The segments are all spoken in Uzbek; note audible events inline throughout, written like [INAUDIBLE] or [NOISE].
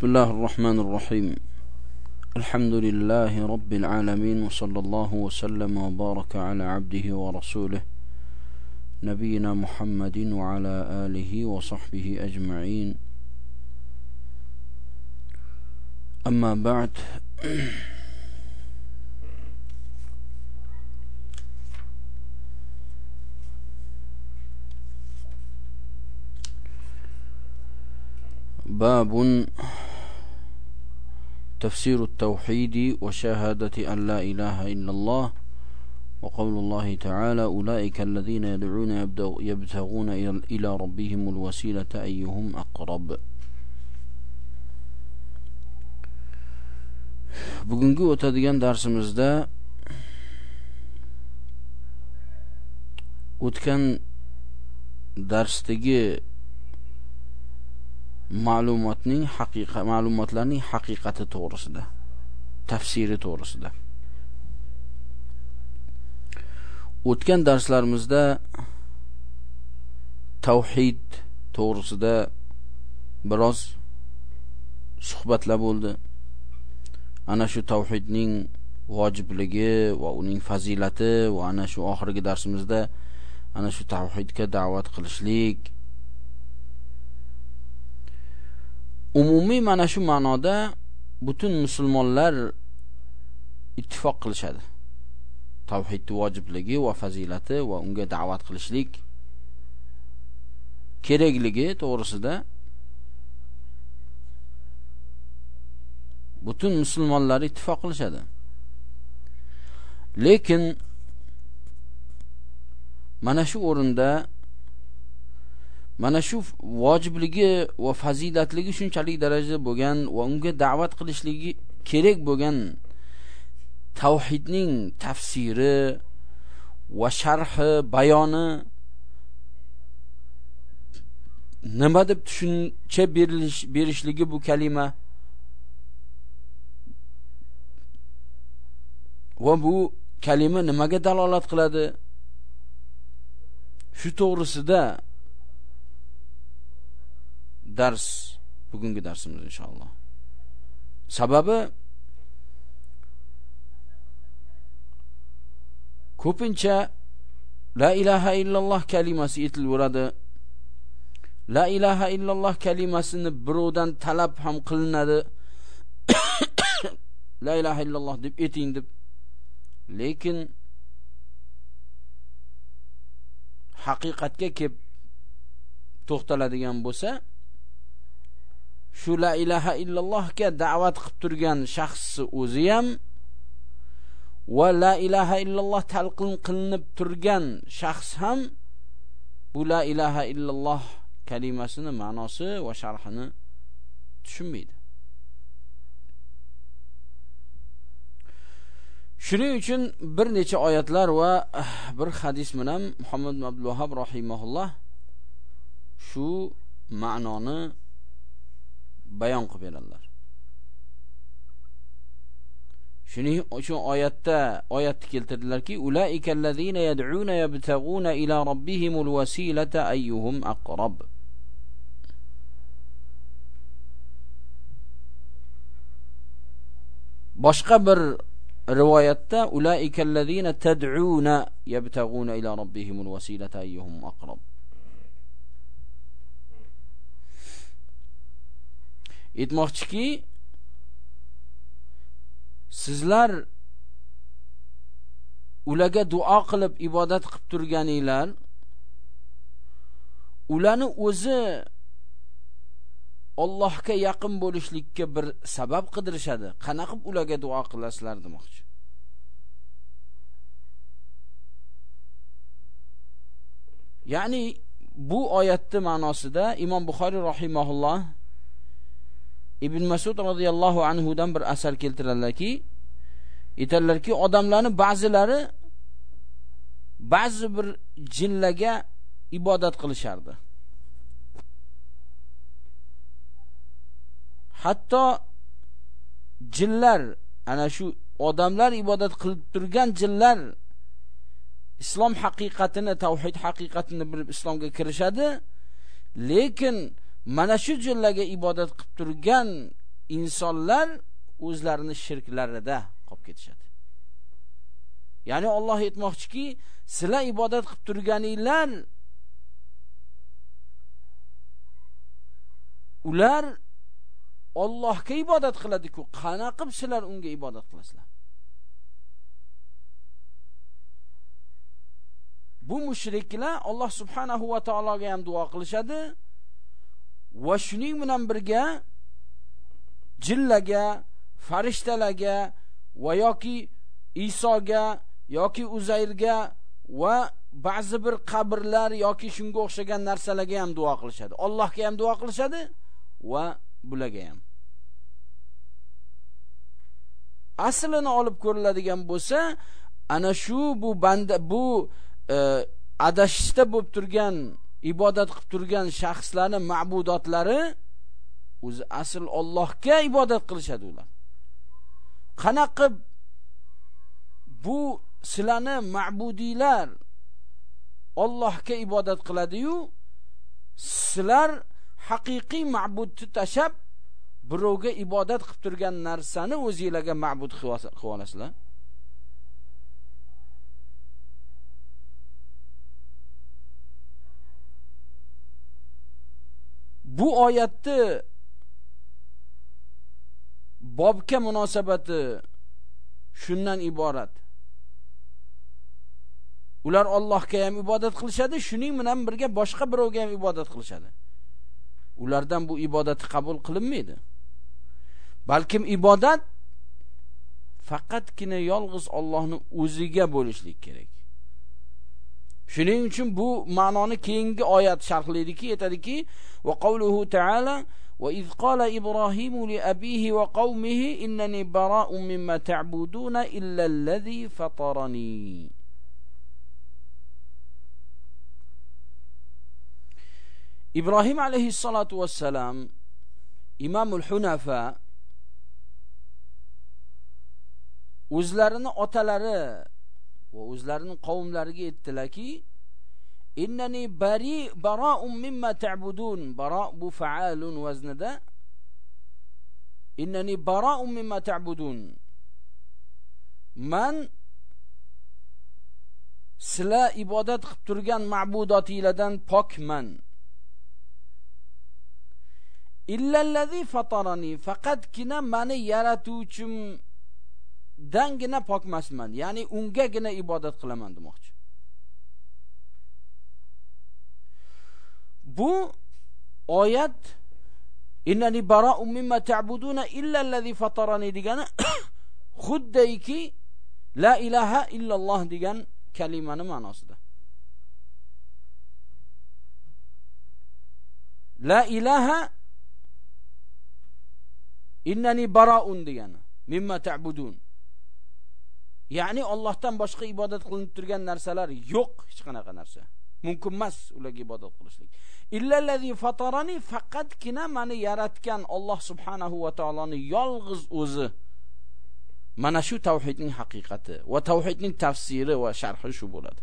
بسم الله الرحمن الرحيم. الحمد لله رب العالمين وصلى الله وسلم وبارك على عبده ورسوله نبينا محمد وعلى آله وصحبه أجمعين. أما بعد باب تفسير التوحيد وشهادة أن لا إله إلا الله وقول الله تعالى أولئك الذين يدعون يبتغون إلى ربهم الوسيلة أيهم أقرب. Bugungi o'tadigan darsimizda o'tgan darsdagi ma'lumotning haqiqa ma'lumotlarning haqiqati to'g'risida tafsiri to'g'risida. O'tgan darslarimizda tavhid to'g'risida biroz suhbatlar bo'ldi. Ana shu tavhidning vojibligi va uning fazilati va ana shu oxirgi darsimizda ana shu tavhidga da'vat qilishlik umumiy mana shu ma'noda butun musulmonlar ittifoq qilishadi. Tavhidni vojibligi va fazilati va unga da'vat qilishlik kerakligi to'g'risida butun musulmonlar ittifoq qilishadi. Lekin mana shu o'rinda mana shu vojibligi va fazilatligi shunchalik darajada bo'lgan va unga da'vat qilishligi kerak bo'lgan tavhidning tafsiri va sharhi bayoni nima deb tushuncha berilish berishligi bu kalima va bu kalima nimaga dalolat qiladi? Shu to'g'risida dars bugungi darsimiz inshaalloh. Sababi ko'pincha la ilaha illalloh kalimasi aytilaveradi la ilaha illalloh kalimasini birovdan talab ham qilinadi. [COUGHS] La ilaha illalloh deb ayting deb. Lekin haqiqatga kelib to'xtaladigan bo'lsa shu la ilaha illallohga da'vat qilib turgan shaxsni o'zi ham va la ilaha illalloh talqin qilinib turgan shaxs ham bu la ilaha illalloh kalimasini ma'nosi va sharhini tushunmaydi. Shuning uchun bir necha oyatlar va bir hadis bilan muhammad abdulvahob abdul rahimahulloh shu ma'noni bayon qilib beradilar shuning uchun oyatda oyatni keltirdilarki ulaikallazina yad'una yabtaguna ila robbihimul wasilata ayyuhum aqrab boshqa bir rivoyatda ulaikallazina tad'una yabtaguna ila robbihimul wasilata ayyuhum aqrab aytmoqchiki sizlar ularga duo qilib ibodat qilib turganinglar ularni o'zi Allohga yaqin bo'lishlikka bir sabab qidirishadi. Qana qilib ularga duo qilasizlar demoqchi. Ya'ni bu oyatni ma'nosida Imom Buxoriy rahimahulloh Ibn Mas'ud roziyallohu anhu dan bir asar keltiradilarki, aytadilarki, odamlarni ba'zilari ba'zi bir jinlarga ibodat qilishardi. Hatto jinlar ana shu odamlar ibodat qilib turgan jinlar islom haqiqatini, tavhid haqiqatini bilib islomga kirishadi, lekin mana shu jinlarga ibodat qilib turgan insonlar o'zlarini shirklarida qolib ketishadi. Ya'ni Alloh aytmoqchiki sizlar ibodat qilib turganinglar ular Allohga ibodat qiladi-ku, qana qilib sizlar unga ibodat qilasizlar? Bu mushriklar Alloh subhanahu va taologa ham duo qilishadi. Va shuning bilan birga jinlarga, farishtalarga va yoki Isoga yoki Uzayrga va ba'zi bir qabrlar yoki shunga o'xshagan narsalarga ham duo qilishadi. Allohga ham duo qilishadi va bularga ham. Aslini olib ko'riladigan bo'lsa, ana shu bu banda bu e, adashishda bo'lib turgan, ibodat qilib turgan shaxslarni ma'budotlari o'zi asl Allohga ibodat qilishadi ular. Qanaqa bu sizlarni ma'budiylar Allohga ibodat qiladi-yu, sizlar haqiqiy ma'budni tashab birovga ibodat qilib turgan narsani o'zingizlarga ma'bud qilib olasizlar. Bu oyatni bobga munosabati shundan iborat. Ular Allohga ham ibodat qilishadi, shuning bilan birga boshqa birovga ham ibodat qilishadi. Ulardan bu ibodati qabul qilinmaydi. Balkim ibodat faqatgina yolg'iz Allohni o'ziga bo'lishlik kerak. Shuning uchun bu ma'noni keyingi oyat sharhlaydiki, aytadiki: "Va qawluhu ta'ala va iz qala Ibrohim li abihi va qawmihi innani bara'un mimma ta'buduna illa allazi fatarani." ibrohim alayhi alayhissalotu vassalam Imamul hunafa o'zlarini otalari va o'zlarining qavmlariga aytdilarki innani bari bara'un mimma ta'budun. Bara bu fa'alun vaznida innani bara'un mimma ta'budun. Man sizlar ibodat qilib turgan ma'budotinglardan pokman illallazi fatarani faqatgina mani yaratuvchim dangina pokmasman ya'ni ungagina ibodat qilaman demoqchi. Bu oyat innani bara'un mimma ta'buduna illa allazi fatarani degani [COUGHS] xuddayki la ilaha illalloh degan kalimani ma'nosida. La ilaha innani baraun degani mimma ta'budun ya'ni Allohdan boshqa ibodat qilinib turgan narsalar yo'q hech qanaqa narsa. Mumkin emas ularga ibodat qilishlik. Illallazi fatarani faqatgina meni yaratgan Alloh subhanahu va taoloni yolg'iz o'zi. Mana shu tavhidning haqiqati va tavhidning tafsiri va sharhi shu bo'ladi.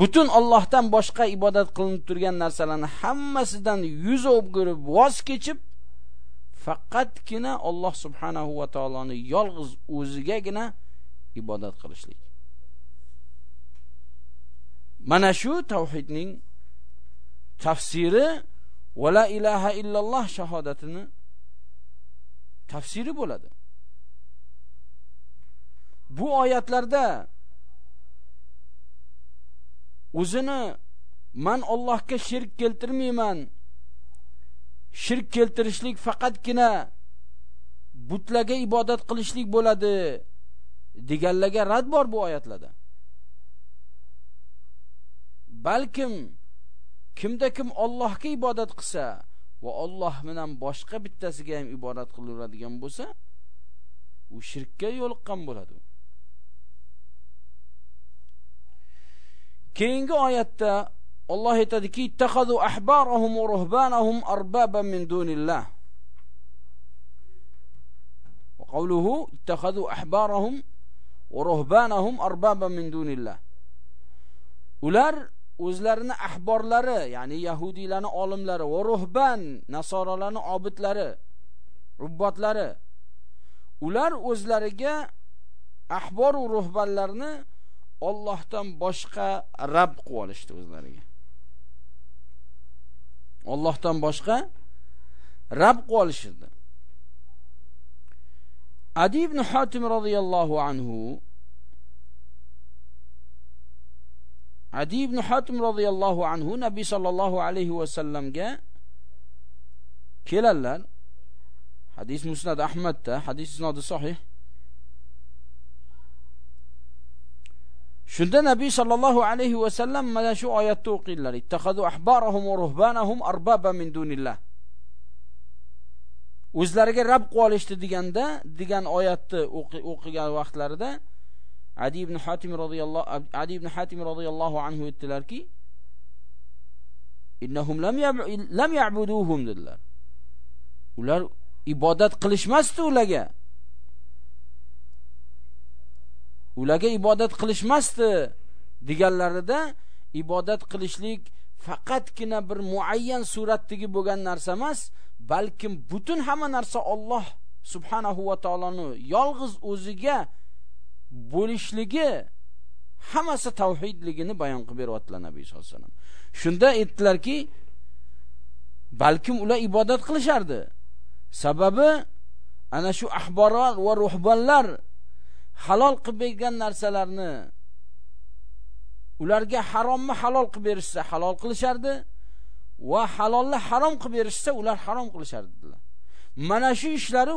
Butun Allohdan boshqa ibodat qilinib turgan narsalarni hammasidan yuz o'girib voz kechib faqatgina Alloh subhanahu va taoloni yolg'iz o'zigagina ibodat qilishlik. Mana shu tavhidning tafsiri va la ilaha illalloh shahodatini tafsiri bo'ladi. Bu oyatlarda o'zini man Allohga shirk keltirmayman shirk keltirishlik faqatgina butlarga ibodat qilishlik bo'ladi deganlarga rad bor bu oyatlarda. Balkim kimda kim Allohga ibodat qilsa va Alloh bilan boshqa bittasiga ham ibodat qilaveradigan bo'lsa u shirkka yo'liqqan bo'ladi. Keyingi oyatda Alloh aytadiki ittakhadu ahbarahum va ruhbanahum arbaban min dunillah. Va qawluhu ittakhadu ahbarahum va ruhbanahum arbaban min dunillah. Ular o'zlarini ahborlari ya'ni yahudiylarning olimlari va ruhban nasoralarning obidlari ubbotlari ular o'zlariga ahbor va ruhbanlarni Allohdan boshqa rab qilib olishdi o'zlariga. Allohdan boshqa rab qolishdi. Adi ibn Hatim radhiyallohu anhu Adi ibn Hatim radhiyallohu anhu Nabiy sallallohu alayhi va sallamga keladilar hadis musnad ahmadda hadis isnodi sahih shunda nabiy sallallohu alayhi va sallam mana shu oyatni o'qinglar. ittakhadu ahbarahum va ruhbanahum arbaba min dunillah. O'zlariga rab qilib olishdi deganda degan oyatni o'qigan vaqtlarida adi ibn hatim radhiyallohu adi ibn hatim radhiyallohu anhu aytdilarki innahum lam lam ya'buduhum dedilar. Ular ibodat qilishmasdi ularga. Ularga ibodat qilishmasdi deganlarida ibodat qilishlik faqatgina bir muayyan suratdagi bo'lgan narsa emas balkim butun hamma narsa Alloh subhanahu va taoloni yolg'iz o'ziga bo'lishligi hammasi tavhidligini bayon qilib beryaptilar nabiy sollallohu alayhi vasallam. Shunda aytdilarki balkim ular ibodat qilishardi. Sababi ana shu ahborlar va ruhbonlar halol qilib bergan narsalarni ularga haromni halol qilib berishsa halol qilishardi va halolni harom qilib berishsa ular harom qilishardilar mana shu ishlari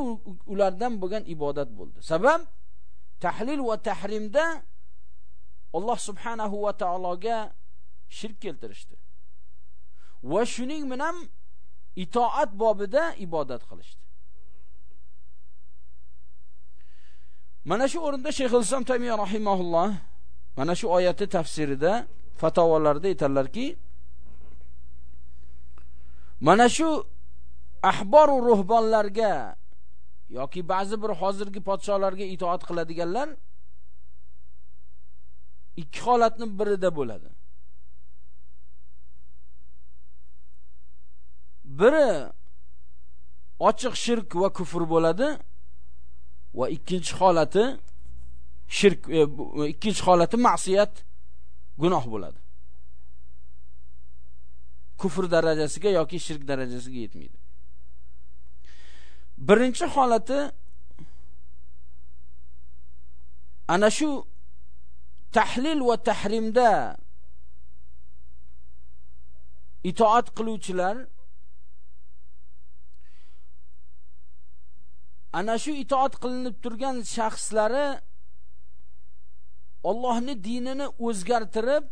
ulardan bo'lgan ibodat bo'ldi. Sabab tahlil va tahrimda Alloh subhanahu va taologa shirk keltirishdi. Va shuning bilan itoat bobida ibodat qilishdi. Mana shu o'rinda shayx islom taymiya rahimahulloh mana shu oyatni tafsirida fatovolarida aytadilarki mana shu ahbor ruhbonlarga yoki ba'zi bir hozirgi podsholarga itoat qiladiganlar ikki holatni birida bo'ladi. Biri ochiq shirk va kufr bo'ladi. Va ikkinchi holati shirk e, e, ikkinchi holati ma'siyat gunoh bo'ladi. Kufr darajasiga yoki shirk darajasiga yetmaydi. Birinchi holati ana shu tahlil va tahrimda itoat qiluvchilar ana shu itoat qilinib turgan shaxslari Allohning dinini o'zgartirib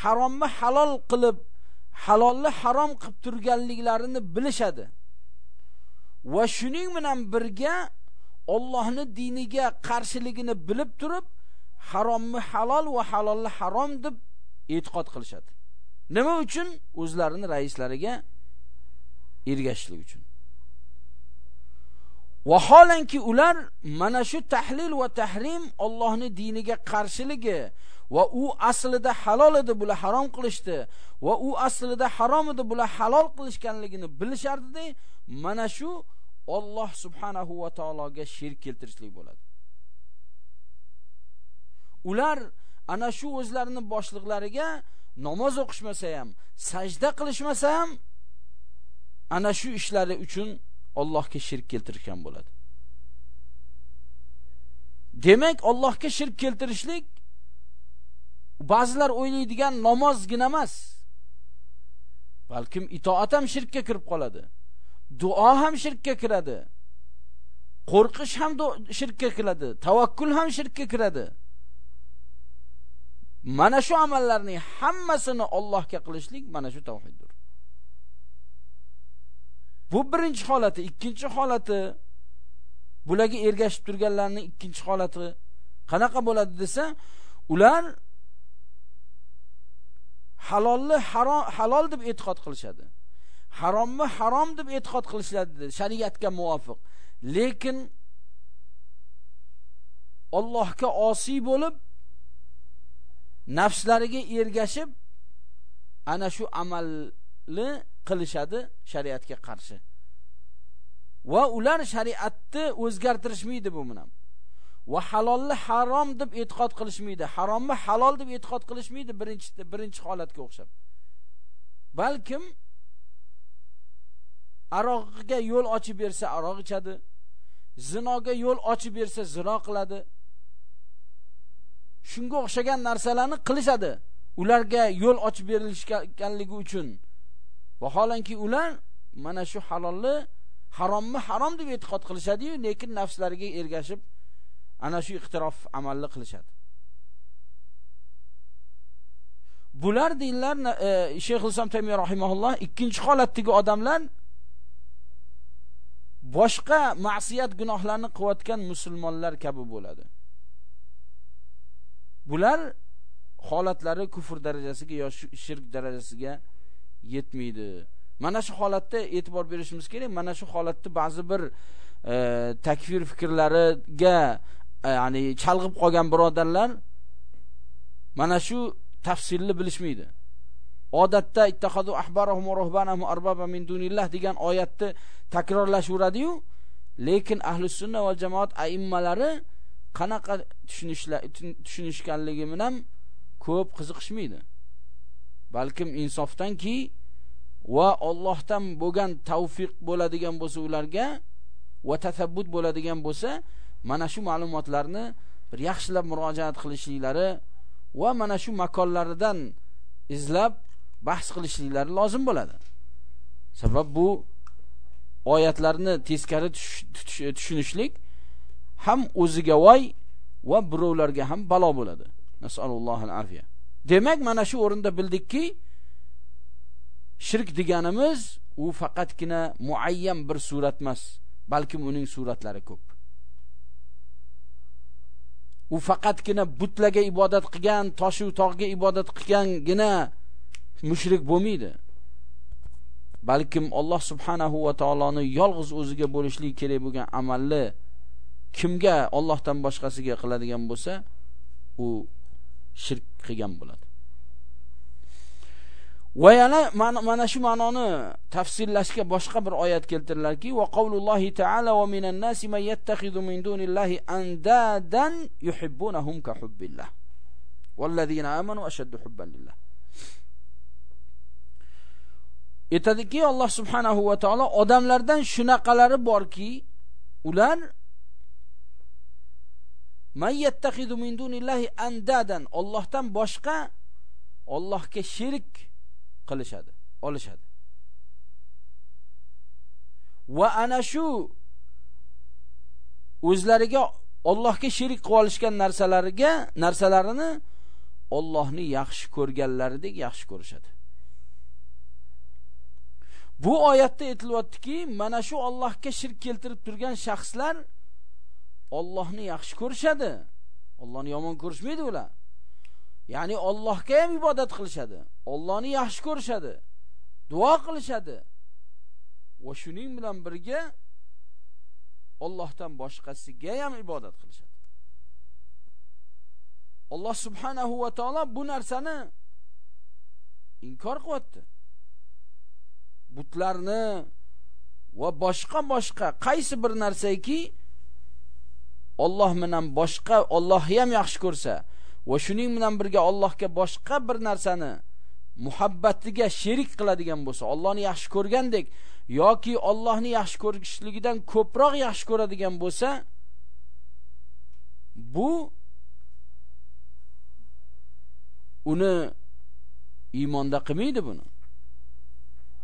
haromni halol qilib halolni harom qilib turganliklarini bilishadi. Va shuning bilan birga Allohning diniga qarshiligini bilib turib haromni halol va halolni harom deb e'tiqod qilishadi. Nima uchun? O'zlarini raislariga ergashishlik uchun. Vaholanki ular mana shu tahlil va tahrim Allohning diniga qarshiligi va u aslida halol edi, bular harom qilishdi va u aslida harom edi, bular halol qilishganligini bilishardi. Mana shu Alloh subhanahu va taologa shirk keltirishlik bo'ladi. Ular ana shu o'zlarini boshliqlariga namoz o'qishmasa ham, sajda qilishmasa ham ana shu ishlari uchun Allohga shirk keltirgan bo'ladi. Demak, Allohga shirk keltirishlik ba'zilar o'ylaydigan namozgina emas. Balkim itoat ham shirkka kirib qoladi. Duo ham shirkka kiradi. Qo'rqish ham shirkka kiradi. Tavakkul ham shirkka kiradi. Mana shu amallarning hammasini Allohga qilishlik mana shu tavhiddir. Bu birinchi holati, ikkinchi holati bularga ergashib turganlarning ikkinchi holati qanaqa bo'ladi desa, ular halolni harom halol deb e'tiqod qilishadi. Haromni harom deb e'tiqod qilishadi shariatga muvofiq. Lekin Allohga osiy bo'lib nafslariga ergashib ana shu amalni qilishadi shariatga qarshi. Va ular shariatni o'zgartirishmaydi bu bilan. Va halolni harom deb e'tiqod qilishmaydi. Haromni halol deb e'tiqod qilishmaydi birinchi birinchi holatga o'xshab. Balkim aroqga yo'l ochib bersa aroq ichadi zinoga yo'l ochib bersa zino qiladi. Shunga o'xshagan narsalarni qilishadi ularga yo'l ochib berilishganligi uchun. Vaholanki ular mana shu halolni harommi harom deb e'tiqod qilishadi-yu, lekin nafslariga ergashib ana shu ixtirof amalni qilishadi. Bular dinlar e, Sheyx Islom Taymiy rahimahulloh ikkinchi holatdagi odamlar boshqa ma'siyat gunohlarni qilayotgan musulmonlar kabi bo'ladi. Bular holatlari kufr darajasiga yoki shirk darajasiga yetmaydi. mana shu holatda e'tibor berishimiz kerak. Mana shu holatda ba'zi bir e, takfir fikrlariga e, ya'ni chalg'ib qolgan birodarlar mana shu tafsilni bilishmaydi. Odatda ittahadu ahbarahum va ruhbanahum arbaba min dunillah degan oyatni takrorlashaveradi-yu lekin ahli sunna va jamoat aimmalari qanaqa tushunishlar tushunishganligi bilan ko'p qiziqishmaydi. Balkim insofdanki va Allohdan bo'lgan tavfiq bo'ladigan bo'lsa ularga va tasabbut bo'ladigan bo'lsa mana shu ma'lumotlarni bir yaxshilab murojaat qilishliklari va mana shu makonlardan izlab bahs qilishliklari lozim bo'ladi. Sabab bu oyatlarni teskari tushunishlik ham o'ziga voy va birovlarga ham balo bo'ladi. Nasallallohu afiya demak mana shu o'rinda bildikki shirk deganimiz u faqatgina muayyan bir surat emas balkim uning suratlari ko'p. U faqatgina butlarga ibodat qilgan toshu tog'ga ibodat qilgangina mushrik bo'lmaydi. Balkim Alloh subhanahu va taoloni yolg'iz o'ziga bo'lishlik kerak bo'lgan amalni kimga Allohdan boshqasiga qiladigan bo'lsa u shirk qilgan bo'ladi. Va yana mana shu ma'noni tafsirlashga boshqa bir oyat keltirilarki va qavlullohi taala va minan nasi man yattakhidhu min dunillahi andadan yuhibbunahum ka hubbillah. Vallazina amanu ashaddu hubban lillah. Aytadiki Alloh subhanahu va taolo odamlardan shunaqalari borki ular man yattakhidhu min dunillahi andadan Allohdan boshqa Allohga shirik qilishadi olishadi. Va ana shu o'zlariga Allohga sherik qilib olishgan narsalariga narsalarini Allohni yaxshi ko'rganlaridek yaxshi ko'rishadi. Bu oyatda aytilyaptiki mana shu Allohga shirk keltirib turgan shaxslar Allohni yaxshi ko'rishadi. Allohni yomon ko'rishmaydi ular. Ya'ni Allohga ham ibodat qilishadi. Allohni yaxshi ko'rishadi duo qilishadi. Va shuning bilan birga Allohdan boshqasiga ham ibodat qilishadi. Alloh subhanahu va taolo bu narsani inkor qilyapti butlarni va boshqa boshqa qaysi bir narsaki Alloh bilan boshqa Allohni ham yaxshi ko'rsa va shuning bilan birga Allohga boshqa bir narsani muhabbatiga sherik qiladigan bo'lsa, Allohni yaxshi ko'rgandek yoki Allohni yaxshi ko'rishligidan ko'proq yaxshi ko'radigan bo'lsa, bu uni iymonda qilmaydi buni.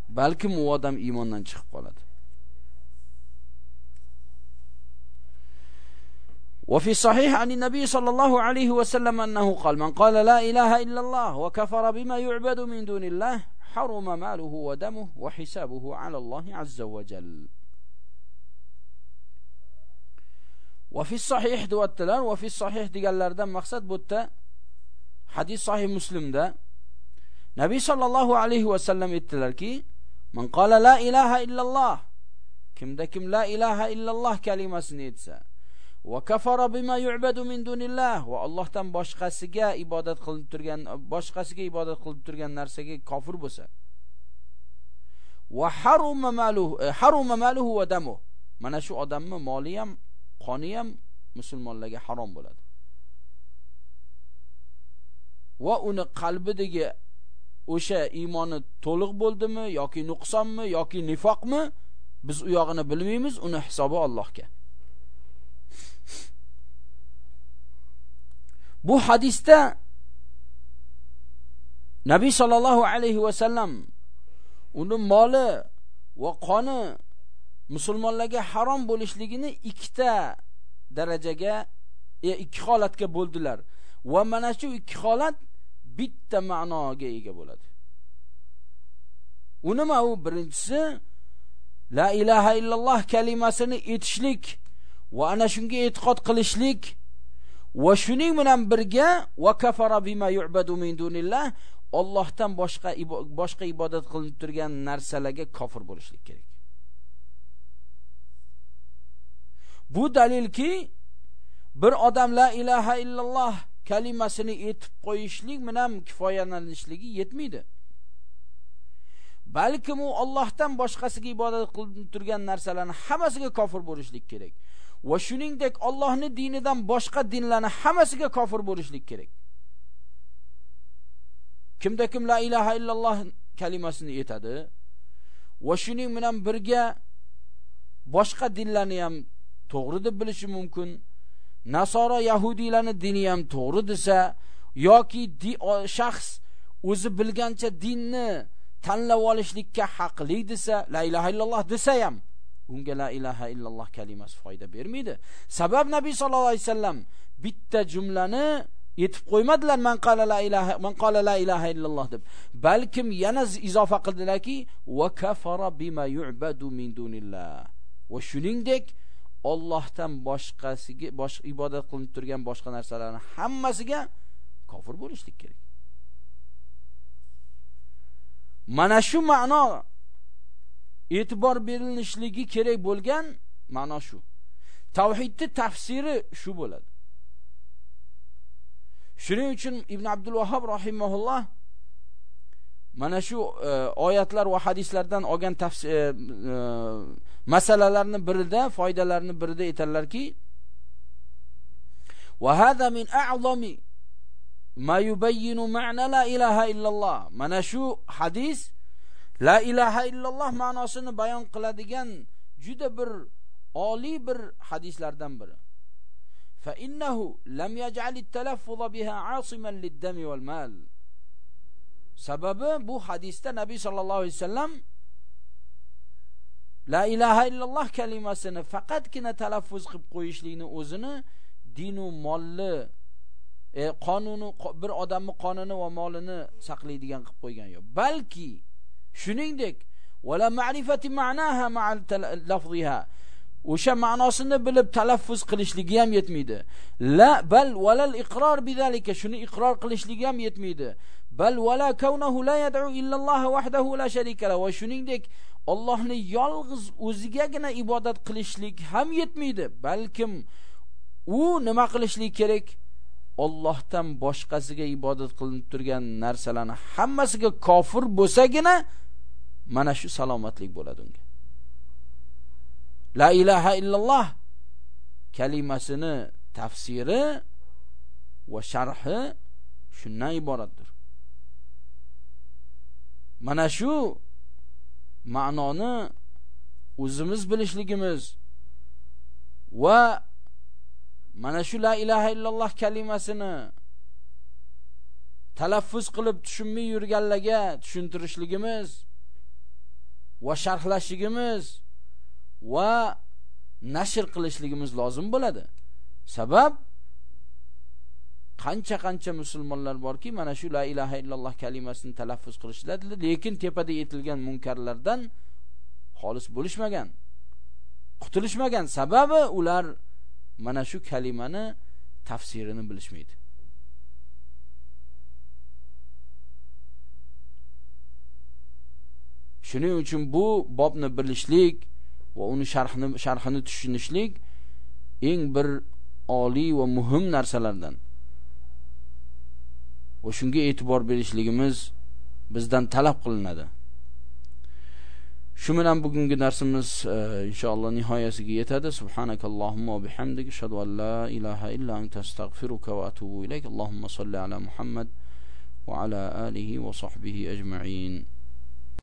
Balkim u odam iymondan chiqib qoladi. وفي الصحيح عن النبي صلى الله عليه وسلم أنه قال من قال لا إله إلا الله وكفر بما يعبد من دون الله حرم ماله ودمه وحسابه على الله عز وجل. وفي الصحيح دوتلان وفي الصحيح ديقالردان مقصد بوتا حديث صحيح مسلم ده. نبي صلى الله عليه وسلم اتلال كي من قال لا إله إلا الله كم دا كم لا إله إلا الله كلمة سنيتسا. Va kafara bima yu'badu min dunillah. Va Allohdan boshqasiga ibodat qilib turgan boshqasiga ibodat qilib turgan narsaga kofir bo'lsa. Va haruma maluhu haruma maluhu va damu mana shu odamni moli ham qoni ham musulmonlarga harom bo'ladi. Va uni qalbidagi o'sha iymoni to'liq bo'ldimi yoki nuqsonmi yoki nifoqmi? Biz u yog'ini bilmaymiz uni hisobi Allohga. Bu hadisda Nabi sallallohu alayhi va sallam uni moli va qoni musulmonlarga harom bo'lishligini ikkita darajaga e, ikki holatga bo'ldilar. Va mana shu ikki holat bitta ma'noga ega bo'ladi. U nima? U birinchisi la ilaha illalloh kalimasini aytishlik va ana shunga e'tiqod qilishlik. Va shuning bilan birga va kafara bima yu'badu min dunillah Allohdan boshqa boshqa ibodat qilinib turgan narsalarga kofir bo'lishlik kerak. Bu dalilki bir odam la ilaha illalloh kalimasini aytib qo'yishlik bilan kifoyalanishligi yetmaydi. Balkim u Allohdan boshqasiga ibodat qilib turgan narsalarni hammasiga kofir bo'lishlik kerak. Va shuningdek Allohni dinidan boshqa dinlarni hammasiga kofir bo'lishlik kerak. Kimda kim la ilaha illalloh kalimasini aytadi va shuning bilan birga boshqa dinlarni ham to'g'ri deb bilishi mumkin nasoro yahudiylarni dini ham to'g'ri desa yoki shaxs o'zi bilgancha dinni tanlab olishlikka haqli desa la ilaha illalloh desa ham unga la ilaha illalloh kalimasi foyda bermaydi. Sabab nabiy sallallohu alayhi vasallam bitta jumlani yetib qo'ymadilar man qala la ilaha man qala la ilaha illalloh deb. Balkim yana izofa qildilarki va kafara bima yu'badu min dunillah va shuningdek Allohdan boshqasiga bosh ibodat qilinib turgan boshqa narsalarni hammasiga kofir bo'lishlik kerak. Mana shu ma'no e'tibor berilishligi kerak bo'lgan ma'no shu. Tavhidni tafsiri shu bo'ladi. Shuning uchun ibn abdul vahob rahimahulloh mana shu e, oyatlar va hadislardan olgan tafsir e, e, masalalarni birida foydalarni birida aytadilarki va hada min a'zami ma yubayyinu ma'na la ilaha illalloh. Mana shu hadis la ilaha illalloh ma'nosini bayon qiladigan juda bir oliy bir hadislardan biri. Fa innahu lam yaj'al at-talaffuz biha 'asiman lid-dam wal-mal. Sababi bu hadisda nabiy sallallohu alayhi vasallam la ilaha illalloh kalimasini faqatgina talaffuz qilib qo'yishlikni o'zini dinu molli e, qonuni bir odamni qonini va molini saqlaydigan qilib qo'ygan yo'q. Balki shuningdek wala ma'rifati ma'naha ma'al lafziha. O'sha ma'nosini bilib talaffuz qilishligi ham yetmaydi. La bal walal iqror bidalika shuni iqror qilishligi ham yetmaydi. Bal wala kawnahu la yad'u illa Alloh wahdahu la sharika la va shuningdek Allohni yolg'iz o'zigagina ibodat qilishlik ham yetmaydi. Balkim u nima qilishlik kerak? Allohdan boshqasiga ibodat qilinib turgan narsalarni hammasiga kofir bo'lsagina mana shu salomatlik bo'ladi unga. La ilaha illalloh kalimasini tafsiri va sharhi shundan iboratdir. Mana shu ma'noni o'zimiz bilishligimiz va mana shu la ilaha illalloh kalimasini talaffuz qilib tushunmay yurganlarga tushuntirishligimiz va sharhlashligimiz va nashr qilishligimiz lozim bo'ladi. Sabab qancha qancha musulmonlar borki mana shu la ilaha illalloh kalimasini talaffuz qilishadi lekin tepada aytilgan munkarlardan xolis bo'lishmagan qutulishmagan. Sababi ular mana shu kalimani tafsirini bilishmaydi. Shuning uchun bu bobni bilishlik va uni sharhini sharhini tushunishlik eng bir oliy va muhim narsalardan. Va shunga e'tibor berishligimiz bizdan talab qilinadi. Shu bilan bugungi darsimiz e, inshaalloh nihoyasiga yetadi subhanakallohumma va bihamdik ashhadu an la ilaha illa anta astag'firuka va atubu ilayk allohumma solli ala muhammad va ala alihi va sahbihi ajma'in